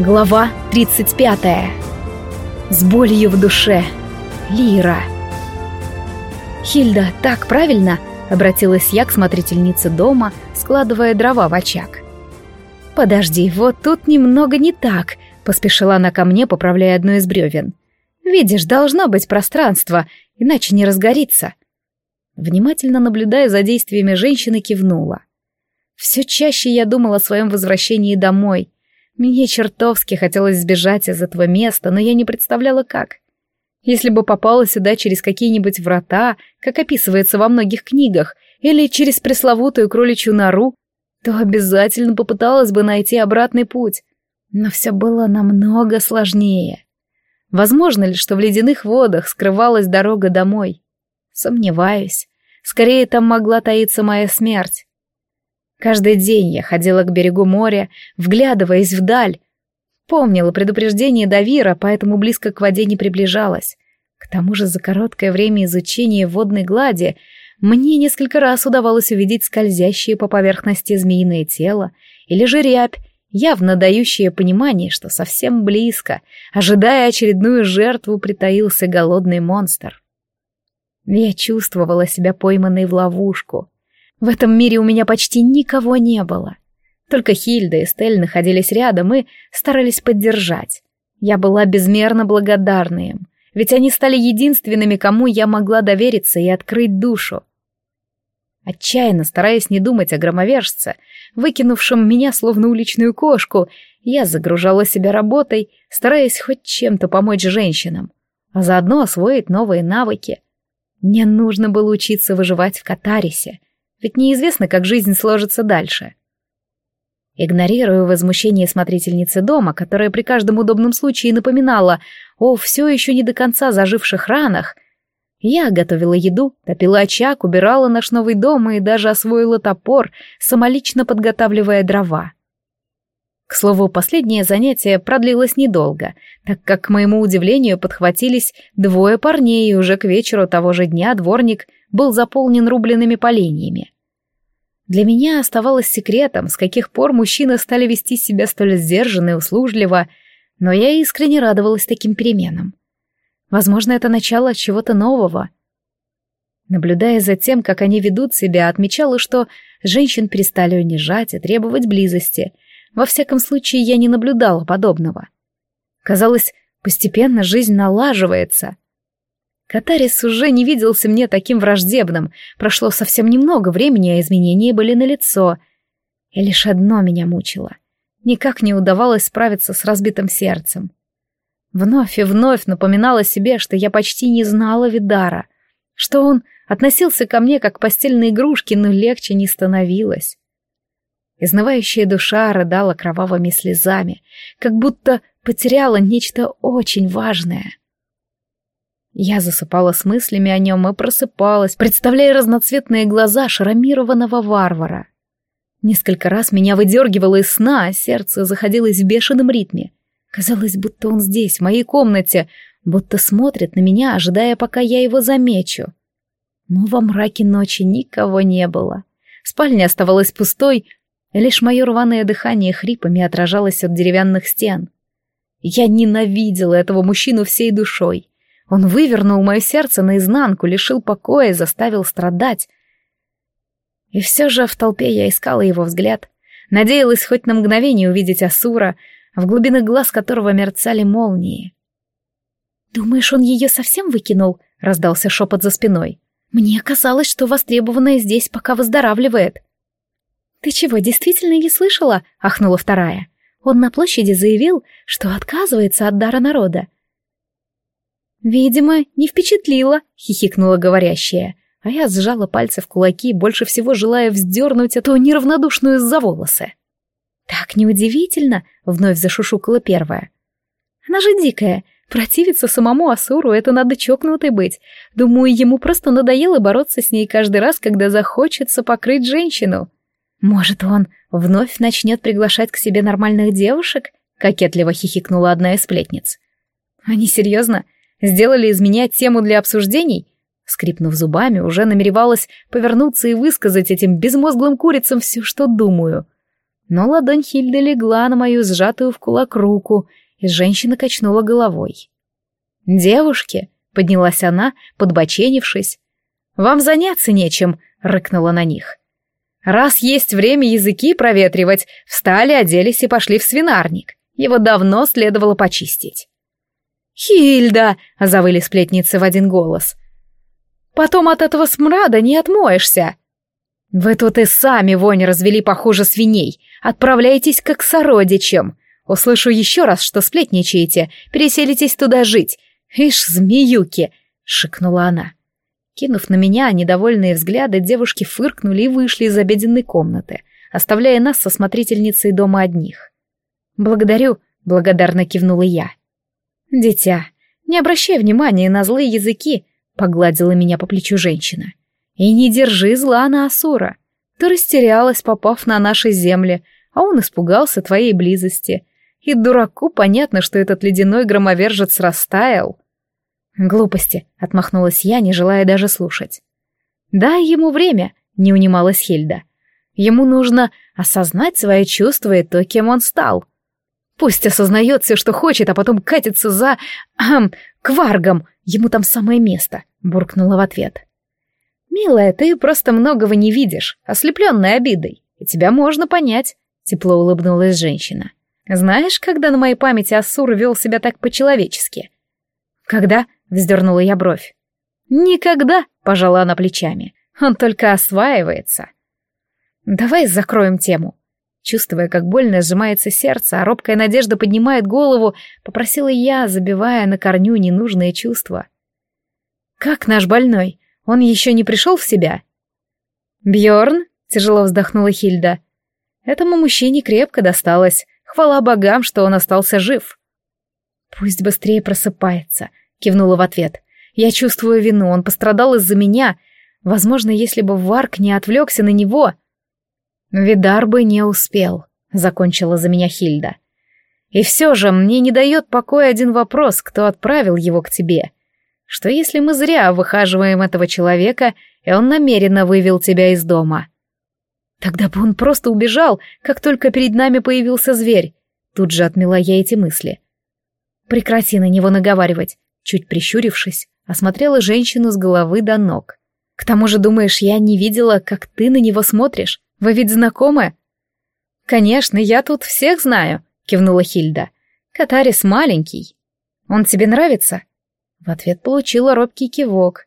Глава 35. С болью в душе. Лира. «Хильда, так правильно?» — обратилась я к смотрительнице дома, складывая дрова в очаг. «Подожди, вот тут немного не так», — поспешила она ко мне, поправляя одно из бревен. «Видишь, должно быть пространство, иначе не разгорится». Внимательно наблюдая за действиями женщины, кивнула. Все чаще я думала о своем возвращении домой — мне чертовски хотелось сбежать из этого места, но я не представляла как. Если бы попала сюда через какие-нибудь врата, как описывается во многих книгах, или через пресловутую кроличью нору, то обязательно попыталась бы найти обратный путь. Но все было намного сложнее. Возможно ли, что в ледяных водах скрывалась дорога домой? Сомневаюсь. Скорее, там могла таиться моя смерть. Каждый день я ходила к берегу моря, вглядываясь вдаль. Помнила предупреждение Давира, поэтому близко к воде не приближалась. К тому же за короткое время изучения водной глади мне несколько раз удавалось увидеть скользящее по поверхности змеиное тело или же рябь, явно дающее понимание, что совсем близко, ожидая очередную жертву, притаился голодный монстр. Я чувствовала себя пойманной в ловушку — в этом мире у меня почти никого не было. Только Хильда и Стель находились рядом и старались поддержать. Я была безмерно благодарна им, ведь они стали единственными, кому я могла довериться и открыть душу. Отчаянно стараясь не думать о громовержце, выкинувшем меня словно уличную кошку, я загружала себя работой, стараясь хоть чем-то помочь женщинам, а заодно освоить новые навыки. Мне нужно было учиться выживать в Катарисе — ведь неизвестно, как жизнь сложится дальше. Игнорируя возмущение смотрительницы дома, которая при каждом удобном случае напоминала о все еще не до конца заживших ранах, я готовила еду, топила очаг, убирала наш новый дом и даже освоила топор, самолично подготавливая дрова. К слову, последнее занятие продлилось недолго, так как, к моему удивлению, подхватились двое парней, и уже к вечеру того же дня дворник был заполнен рубленными поленьями. Для меня оставалось секретом, с каких пор мужчины стали вести себя столь сдержанно и услужливо, но я искренне радовалась таким переменам. Возможно, это начало чего-то нового. Наблюдая за тем, как они ведут себя, отмечала, что женщин перестали унижать и требовать близости. Во всяком случае, я не наблюдала подобного. Казалось, постепенно жизнь налаживается. Катарис уже не виделся мне таким враждебным. Прошло совсем немного времени, а изменения были налицо. И лишь одно меня мучило. Никак не удавалось справиться с разбитым сердцем. Вновь и вновь напоминала себе, что я почти не знала Видара, что он относился ко мне как к постельной игрушке, но легче не становилось. Изнывающая душа рыдала кровавыми слезами, как будто потеряла нечто очень важное. Я засыпала с мыслями о нем и просыпалась, представляя разноцветные глаза шрамированного варвара. Несколько раз меня выдергивало из сна, а сердце заходилось в бешеном ритме. Казалось, будто он здесь, в моей комнате, будто смотрит на меня, ожидая, пока я его замечу. Но во мраке ночи никого не было. Спальня оставалась пустой, лишь мое рваное дыхание хрипами отражалось от деревянных стен. Я ненавидела этого мужчину всей душой. Он вывернул мое сердце наизнанку, лишил покоя, заставил страдать. И все же в толпе я искала его взгляд. Надеялась хоть на мгновение увидеть Асура, в глубинах глаз которого мерцали молнии. «Думаешь, он ее совсем выкинул?» — раздался шепот за спиной. «Мне казалось, что востребованная здесь пока выздоравливает». «Ты чего, действительно не слышала?» — ахнула вторая. «Он на площади заявил, что отказывается от дара народа. «Видимо, не впечатлило», — хихикнула говорящая, а я сжала пальцы в кулаки, больше всего желая вздернуть эту неравнодушную за волосы. «Так неудивительно», — вновь зашушукала первая. «Она же дикая, противиться самому Асуру — это надо чокнутой быть. Думаю, ему просто надоело бороться с ней каждый раз, когда захочется покрыть женщину. Может, он вновь начнет приглашать к себе нормальных девушек?» — кокетливо хихикнула одна из сплетниц. «Они серьезно?» Сделали из меня тему для обсуждений? Скрипнув зубами, уже намеревалась повернуться и высказать этим безмозглым курицам все, что думаю. Но ладонь Хильды легла на мою сжатую в кулак руку, и женщина качнула головой. «Девушки!» — поднялась она, подбоченившись. «Вам заняться нечем!» — рыкнула на них. «Раз есть время языки проветривать, встали, оделись и пошли в свинарник. Его давно следовало почистить». «Хильда!» — завыли сплетницы в один голос. «Потом от этого смрада не отмоешься!» «Вы тут и сами вонь развели похуже свиней. Отправляйтесь как сородичам. Услышу еще раз, что сплетничаете, переселитесь туда жить. Ишь, змеюки!» — шикнула она. Кинув на меня недовольные взгляды, девушки фыркнули и вышли из обеденной комнаты, оставляя нас со смотрительницей дома одних. «Благодарю», — благодарно кивнула я. «Дитя, не обращай внимания на злые языки», — погладила меня по плечу женщина. И не держи зла на Асура. Ты растерялась, попав на наши земли, а он испугался твоей близости. И дураку понятно, что этот ледяной громовержец растаял. Глупости, отмахнулась я, не желая даже слушать. Дай ему время, не унималась Хильда. Ему нужно осознать свои чувства и то, кем он стал. Пусть осознает все, что хочет, а потом катится за... Ахм, кваргом, ему там самое место, буркнула в ответ. «Милая, ты просто многого не видишь, ослепленная обидой, и тебя можно понять», — тепло улыбнулась женщина. «Знаешь, когда на моей памяти Ассур вел себя так по-человечески?» «Когда?» — вздернула я бровь. «Никогда», — пожала она плечами. «Он только осваивается». «Давай закроем тему». Чувствуя, как больно сжимается сердце, а робкая надежда поднимает голову, попросила я, забивая на корню ненужные чувства. «Как наш больной? Он еще не пришел в себя? Бьорн, тяжело вздохнула Хильда. Этому мужчине крепко досталось. Хвала богам, что он остался жив. Пусть быстрее просыпается, кивнула в ответ. Я чувствую вину, он пострадал из-за меня. Возможно, если бы Варк не отвлекся на него... Видар бы не успел, закончила за меня Хильда. И все же мне не дает покоя один вопрос, кто отправил его к тебе. Что если мы зря выхаживаем этого человека, и он намеренно вывел тебя из дома? Тогда бы он просто убежал, как только перед нами появился зверь. Тут же отмела я эти мысли. Прекрати на него наговаривать. Чуть прищурившись, осмотрела женщину с головы до ног. К тому же, думаешь, я не видела, как ты на него смотришь? Вы ведь знакомы? Конечно, я тут всех знаю, кивнула Хильда. Катарис маленький. Он тебе нравится? В ответ получила робкий кивок.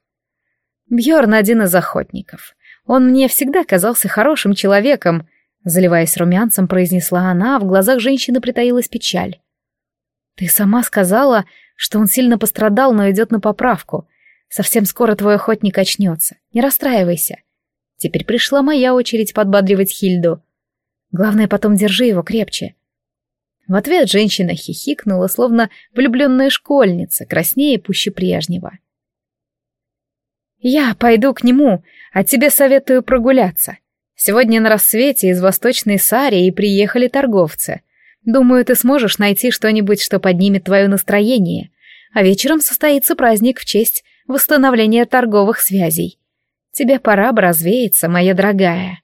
Бьорн один из охотников. Он мне всегда казался хорошим человеком, заливаясь румянцем, произнесла она, а в глазах женщины притаилась печаль. Ты сама сказала, что он сильно пострадал, но идет на поправку. Совсем скоро твой охотник очнется. Не расстраивайся. Теперь пришла моя очередь подбадривать Хильду. Главное, потом держи его крепче. В ответ женщина хихикнула, словно влюбленная школьница, краснее пуще прежнего. «Я пойду к нему, а тебе советую прогуляться. Сегодня на рассвете из Восточной Сарии приехали торговцы. Думаю, ты сможешь найти что-нибудь, что поднимет твое настроение. А вечером состоится праздник в честь восстановления торговых связей. Тебе пора бы развеяться, моя дорогая».